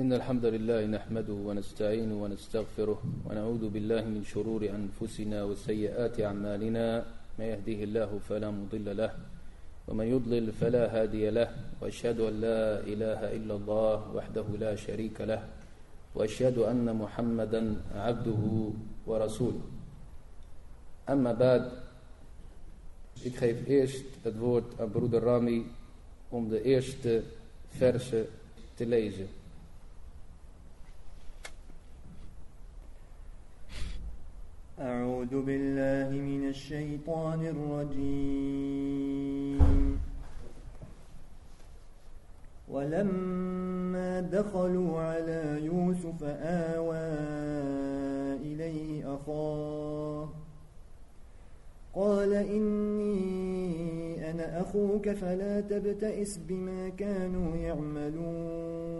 إن الحمد لله نحمده ونستعينه ونستغفره ونعوذ بالله من شرور أنفسنا وسيئات أعمالنا ما يهديه الله فلا مضل له ومن يضلل فلا هادي له وأشهد أن لا إله إلا الله وحده لا شريك له وأشهد أن محمدا عبده ورسوله أما بعد Ik geef eerst het woord aan broeder Rami om de eerste verse te lezen. أعوذ بالله من الشيطان الرجيم. ولما دخلوا على يوسف آوى إليه أخاه قال إني أنا أخوك فلا تبتئس بما كانوا يعملون.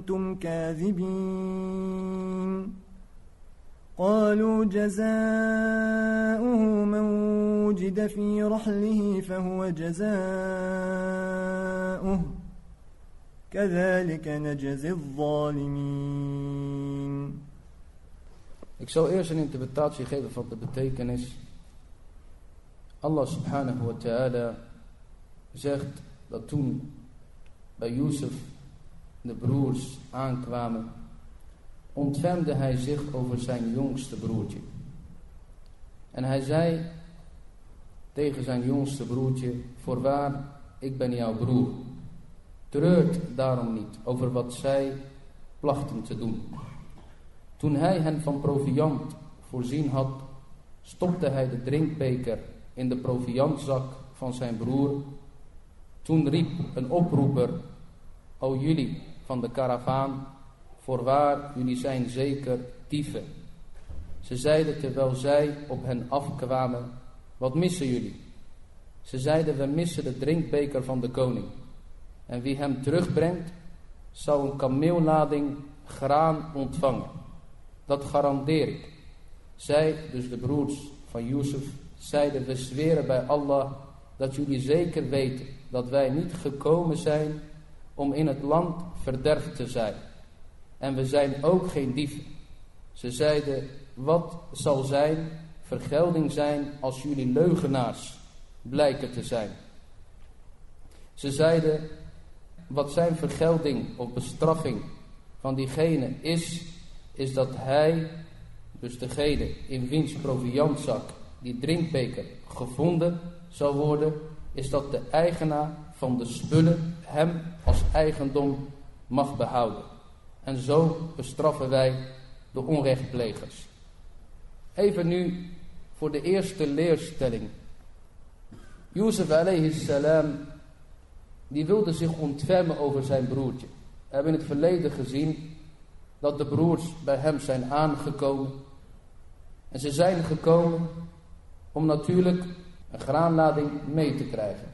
كنتم كاذبين قالوا جزاؤه من وجد في رحله فهو جزاؤه كذلك نجزي الظالمين Ik zal eerst een interpretatie geven van de betekenis. Allah subhanahu wa ta'ala zegt dat toen bij Jozef de broers aankwamen, ontfermde hij zich over zijn jongste broertje. En hij zei tegen zijn jongste broertje, voorwaar, ik ben jouw broer. Treurt daarom niet over wat zij plachten te doen. Toen hij hen van proviand voorzien had, stopte hij de drinkbeker in de proviantzak van zijn broer. Toen riep een oproeper, o jullie van de karavaan, voorwaar jullie zijn zeker dieven. Ze zeiden terwijl zij op hen afkwamen, wat missen jullie? Ze zeiden, we missen de drinkbeker van de koning. En wie hem terugbrengt, zal een kameellading graan ontvangen. Dat garandeer ik. Zij, dus de broers van Jozef, zeiden, we zweren bij Allah dat jullie zeker weten dat wij niet gekomen zijn om in het land verderfd te zijn. En we zijn ook geen dieven. Ze zeiden, wat zal zijn vergelding zijn als jullie leugenaars blijken te zijn. Ze zeiden, wat zijn vergelding of bestraffing van diegene is, is dat hij, dus degene in wiens proviantzak die drinkbeker gevonden zal worden, is dat de eigenaar van de spullen hem als eigendom mag behouden. En zo bestraffen wij de onrechtplegers. Even nu voor de eerste leerstelling. Jozef alayhi salam, die wilde zich ontfermen over zijn broertje. We hebben in het verleden gezien dat de broers bij hem zijn aangekomen. En ze zijn gekomen om natuurlijk een graanlading mee te krijgen.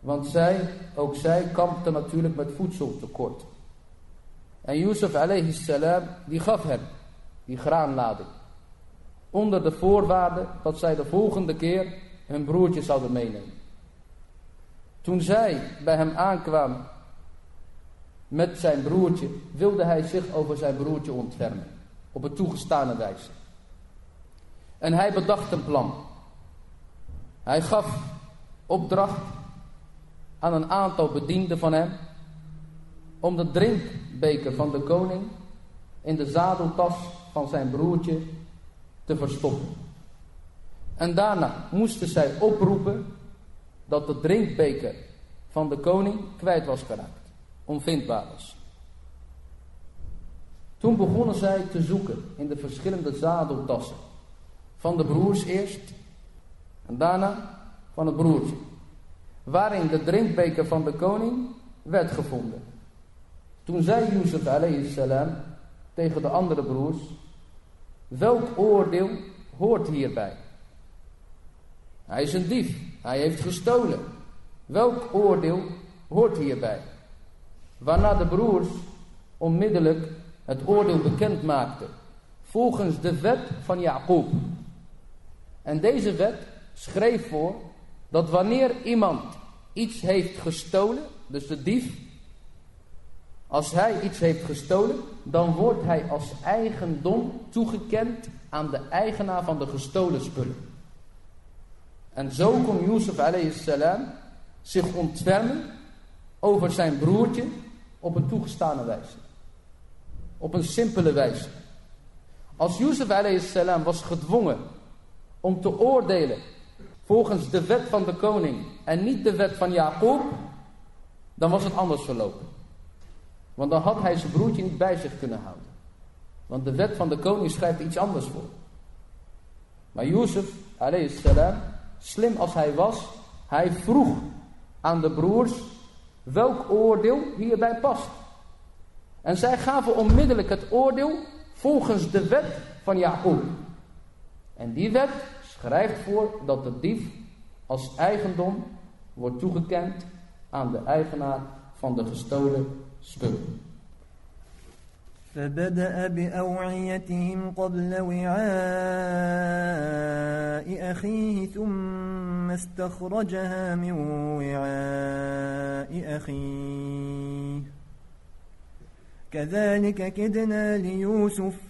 Want zij, ook zij, kampten natuurlijk met voedseltekort. En Yusuf alayhi salam, die gaf hem die graanlading. Onder de voorwaarde dat zij de volgende keer hun broertje zouden meenemen. Toen zij bij hem aankwamen met zijn broertje, wilde hij zich over zijn broertje ontfermen. Op een toegestane wijze. En hij bedacht een plan. Hij gaf opdracht aan een aantal bedienden van hem om de drinkbeker van de koning in de zadeltas van zijn broertje te verstoppen. En daarna moesten zij oproepen dat de drinkbeker van de koning kwijt was geraakt, onvindbaar was. Toen begonnen zij te zoeken in de verschillende zadeltassen. Van de broers eerst en daarna van het broertje. Waarin de drinkbeker van de koning werd gevonden. Toen zei Yusuf salam tegen de andere broers. Welk oordeel hoort hierbij? Hij is een dief. Hij heeft gestolen. Welk oordeel hoort hierbij? Waarna de broers onmiddellijk het oordeel bekend maakten. Volgens de wet van Jacob. En deze wet schreef voor dat wanneer iemand iets heeft gestolen, dus de dief, als hij iets heeft gestolen, dan wordt hij als eigendom toegekend aan de eigenaar van de gestolen spullen. En zo kon Yusuf salam zich ontfermen over zijn broertje op een toegestane wijze. Op een simpele wijze. Als Yusuf salam was gedwongen om te oordelen volgens de wet van de koning en niet de wet van Jacob, dan was het anders verlopen. Want dan had hij zijn broertje niet bij zich kunnen houden. Want de wet van de koning schrijft iets anders voor. Maar Jozef, salam, slim als hij was, hij vroeg aan de broers welk oordeel hierbij past. En zij gaven onmiddellijk het oordeel volgens de wet van Jacob. En die wet schrijft voor dat de dief als eigendom wordt toegekend aan de eigenaar van de gestolen spullen. فبدأ بأوعيتهم قبل وعاء أخيه ثم استخرجها من وعاء أخيه كذلك كدنا ليوسف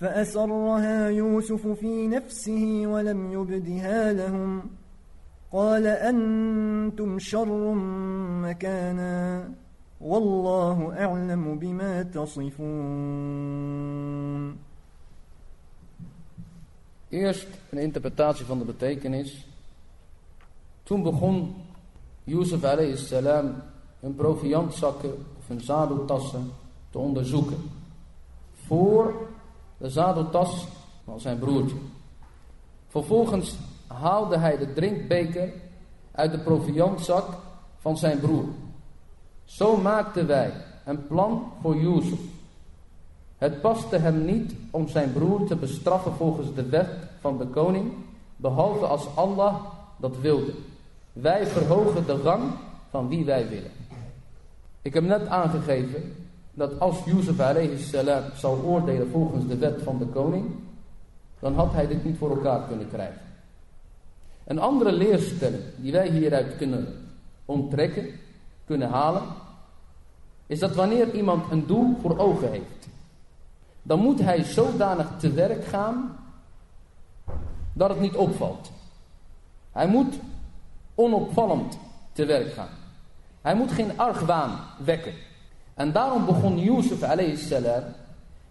فأسرها يوسف في نفسه ولم يبدها لهم قال أنتم شر مكانا والله أعلم بما تصفون Eerst een interpretatie van de betekenis. Toen begon Yusuf salam hun proviantzakken of hun zadeltassen te onderzoeken. Voor de zadeltas van zijn broertje. Vervolgens haalde hij de drinkbeker uit de proviantzak van zijn broer. Zo maakten wij een plan voor Jozef. Het paste hem niet om zijn broer te bestraffen volgens de wet van de koning, behalve als Allah dat wilde. Wij verhogen de rang van wie wij willen. Ik heb net aangegeven dat als Jozef salam zou oordelen volgens de wet van de koning, dan had hij dit niet voor elkaar kunnen krijgen. Een andere leerstelling die wij hieruit kunnen onttrekken, kunnen halen, is dat wanneer iemand een doel voor ogen heeft, dan moet hij zodanig te werk gaan dat het niet opvalt. Hij moet onopvallend te werk gaan. Hij moet geen argwaan wekken. En daarom begon Yusuf salam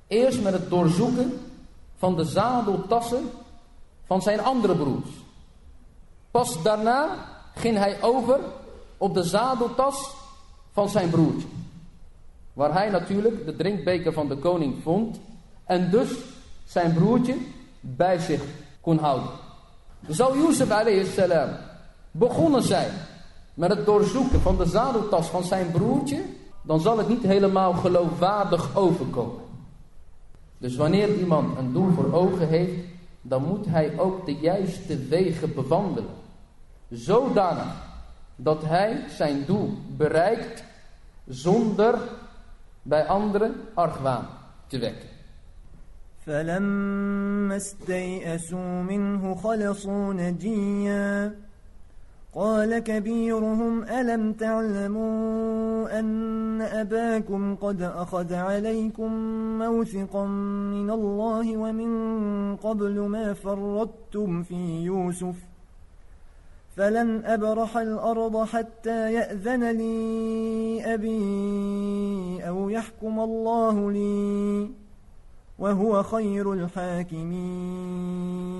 eerst met het doorzoeken van de zadeltassen van zijn andere broers. Pas daarna ging hij over op de zadeltas van zijn broertje. Waar hij natuurlijk de drinkbeker van de koning vond en dus zijn broertje bij zich kon houden. Zou Yusuf salam begonnen zijn met het doorzoeken van de zadeltas van zijn broertje, dan zal het niet helemaal geloofwaardig overkomen. Dus wanneer iemand een doel voor ogen heeft, dan moet hij ook de juiste wegen bewandelen. Zodanig dat hij zijn doel bereikt zonder bij anderen argwaan te wekken. فلما استيئسوا منه خلصوا نجيا قال كبيرهم ألم تعلموا أن أباكم قد أخذ عليكم موثقا من الله ومن قبل ما فرطتم في يوسف؟ فلن أبرح الأرض حتى يأذن لي أبي أو يحكم الله لي وهو خير الحاكمين.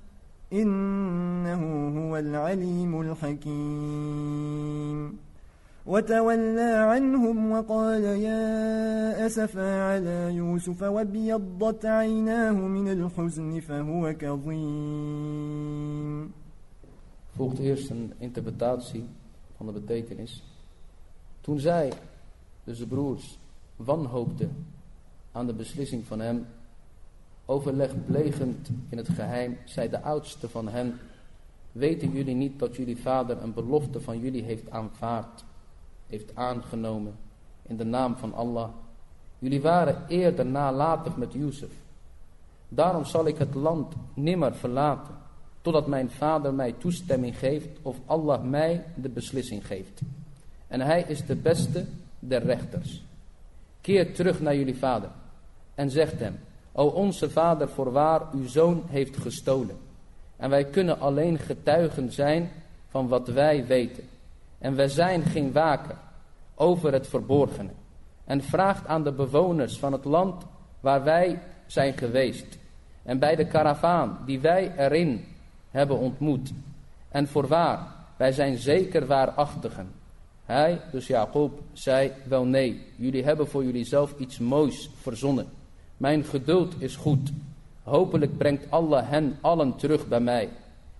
إنه هو العليم الحكيم وتولى عنهم وقال يا أسفا على يوسف وابيضت عيناه من الحزن فهو كظيم Volgt eerst een interpretatie van de betekenis. Toen zij, dus de broers, wanhoopten aan de beslissing van hem, overleg plegend in het geheim, zei de oudste van hen, weten jullie niet dat jullie vader een belofte van jullie heeft aanvaard, heeft aangenomen in de naam van Allah. Jullie waren eerder nalatig met Jozef. Daarom zal ik het land nimmer verlaten, totdat mijn vader mij toestemming geeft of Allah mij de beslissing geeft. En hij is de beste der rechters. Keer terug naar jullie vader en zegt hem, O onze vader, voorwaar uw zoon heeft gestolen. En wij kunnen alleen getuigen zijn van wat wij weten. En wij zijn geen waker over het verborgene. En vraagt aan de bewoners van het land waar wij zijn geweest. En bij de karavaan die wij erin hebben ontmoet. En voorwaar, wij zijn zeker waarachtigen. Hij, dus Jacob, zei, wel nee, jullie hebben voor jullie zelf iets moois verzonnen. Mijn geduld is goed. Hopelijk brengt Allah hen allen terug bij mij.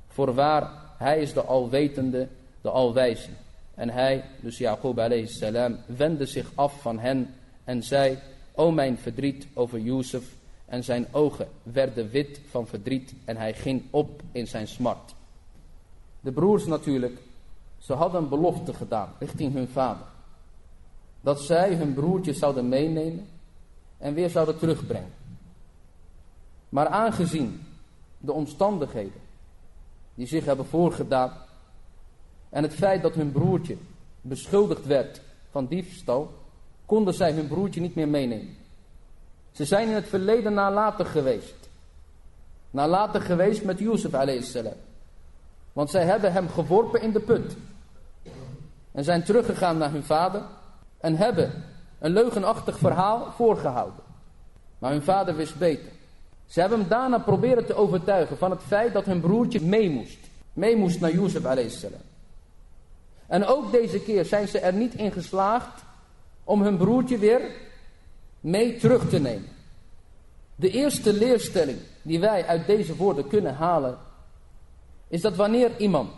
Voorwaar, hij is de alwetende, de alwijze. En hij, dus Jacob alayhi salam, wendde zich af van hen en zei, O mijn verdriet over Jozef. En zijn ogen werden wit van verdriet en hij ging op in zijn smart. De broers natuurlijk, ze hadden een belofte gedaan richting hun vader. Dat zij hun broertje zouden meenemen en weer zouden terugbrengen. Maar aangezien de omstandigheden die zich hebben voorgedaan en het feit dat hun broertje beschuldigd werd van diefstal, konden zij hun broertje niet meer meenemen. Ze zijn in het verleden nalatig geweest. Nalatig geweest met Jozef a.s. Want zij hebben hem geworpen in de put. En zijn teruggegaan naar hun vader en hebben een leugenachtig verhaal voorgehouden. Maar hun vader wist beter. Ze hebben hem daarna proberen te overtuigen van het feit dat hun broertje mee moest. Mee moest naar Jozef a.s. En ook deze keer zijn ze er niet in geslaagd om hun broertje weer mee terug te nemen. De eerste leerstelling die wij uit deze woorden kunnen halen, is dat wanneer iemand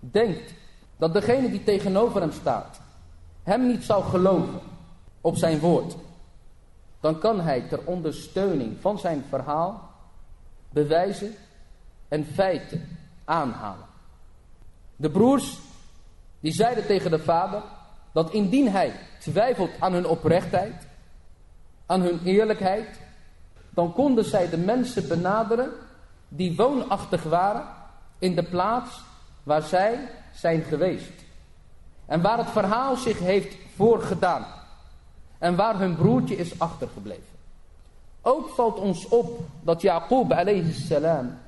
denkt dat degene die tegenover hem staat, hem niet zou geloven, op zijn woord, dan kan hij ter ondersteuning van zijn verhaal bewijzen en feiten aanhalen. De broers die zeiden tegen de vader dat indien hij twijfelt aan hun oprechtheid, aan hun eerlijkheid, dan konden zij de mensen benaderen die woonachtig waren in de plaats waar zij zijn geweest. En waar het verhaal zich heeft voorgedaan en waar hun broertje is achtergebleven. Ook valt ons op dat Jacob alayhi salam,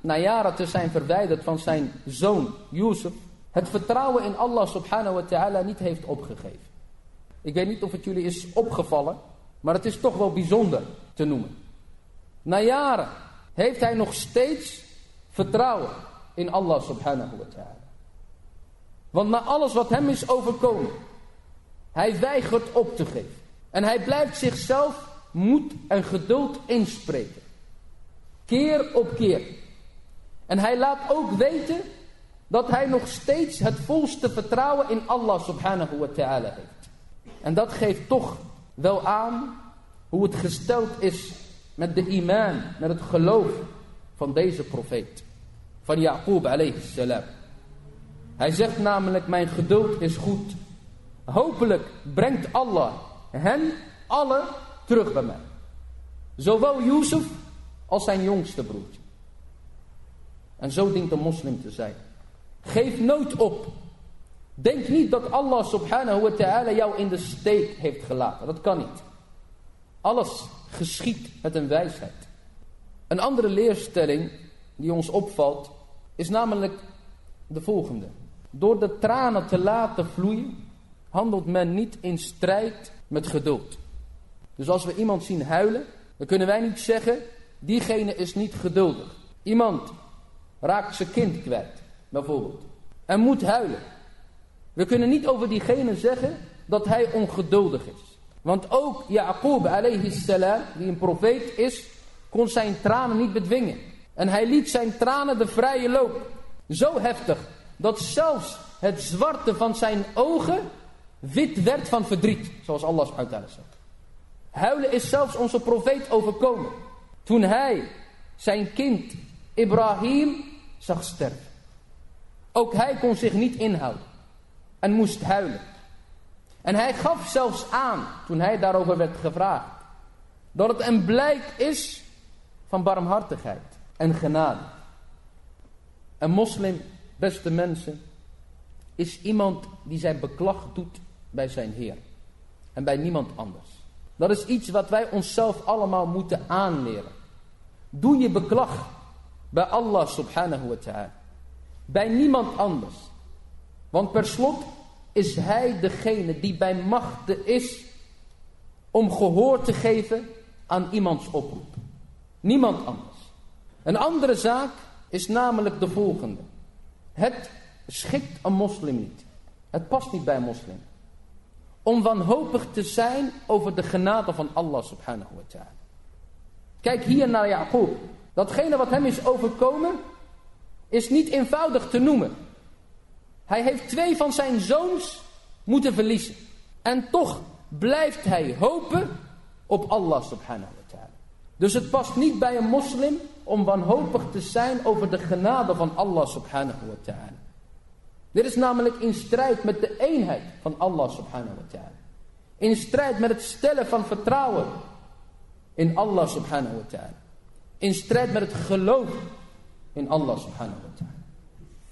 na jaren te zijn verwijderd van zijn zoon Jozef, het vertrouwen in Allah subhanahu wa ta'ala niet heeft opgegeven. Ik weet niet of het jullie is opgevallen, maar het is toch wel bijzonder te noemen. Na jaren heeft hij nog steeds vertrouwen in Allah subhanahu wa ta'ala. Want na alles wat hem is overkomen, hij weigert op te geven. En hij blijft zichzelf moed en geduld inspreken. Keer op keer. En hij laat ook weten dat hij nog steeds het volste vertrouwen in Allah subhanahu wa ta'ala heeft. En dat geeft toch wel aan hoe het gesteld is met de iman, met het geloof van deze profeet. Van Yaqub alayhi salam. Hij zegt namelijk, mijn geduld is goed. Hopelijk brengt Allah hen alle terug bij mij. Zowel Yusuf als zijn jongste broertje. En zo dient de moslim te zijn. Geef nooit op. Denk niet dat Allah subhanahu wa ta'ala jou in de steek heeft gelaten. Dat kan niet. Alles geschiet met een wijsheid. Een andere leerstelling die ons opvalt is namelijk de volgende. Door de tranen te laten vloeien handelt men niet in strijd met geduld. Dus als we iemand zien huilen, dan kunnen wij niet zeggen, diegene is niet geduldig. Iemand raakt zijn kind kwijt, bijvoorbeeld, en moet huilen. We kunnen niet over diegene zeggen dat hij ongeduldig is. Want ook Yaqub alayhi die een profeet is, kon zijn tranen niet bedwingen. En hij liet zijn tranen de vrije loop. Zo heftig, dat zelfs het zwarte van zijn ogen wit werd van verdriet. Zoals Allah subhanahu zegt. Huilen is zelfs onze profeet overkomen. Toen hij zijn kind Ibrahim zag sterven. Ook hij kon zich niet inhouden. En moest huilen. En hij gaf zelfs aan, toen hij daarover werd gevraagd. Dat het een blijk is van barmhartigheid en genade. Een moslim, beste mensen, is iemand die zijn beklag doet bij zijn Heer. En bij niemand anders. Dat is iets wat wij onszelf allemaal moeten aanleren. Doe je beklag bij Allah subhanahu wa ta'ala. Bij niemand anders. Want per slot is hij degene die bij machten is om gehoor te geven aan iemands oproep. Niemand anders. Een andere zaak is namelijk de volgende. Het schikt een moslim niet. Het past niet bij een moslim. Om wanhopig te zijn over de genade van Allah subhanahu wa ta'ala. Kijk hier naar Jacob. Datgene wat hem is overkomen is niet eenvoudig te noemen. Hij heeft twee van zijn zoons moeten verliezen. En toch blijft hij hopen op Allah subhanahu wa ta'ala. Dus het past niet bij een moslim om wanhopig te zijn over de genade van Allah subhanahu wa ta'ala. Dit is namelijk in strijd met de eenheid van Allah subhanahu wa ta'ala. In strijd met het stellen van vertrouwen in Allah subhanahu wa ta'ala. In strijd met het geloof in Allah subhanahu wa ta'ala.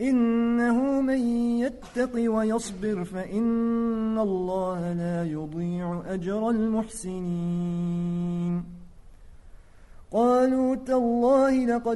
إنه من يتق ويصبر فإن الله لا يضيع أجر المحسنين. قالوا تالله لقد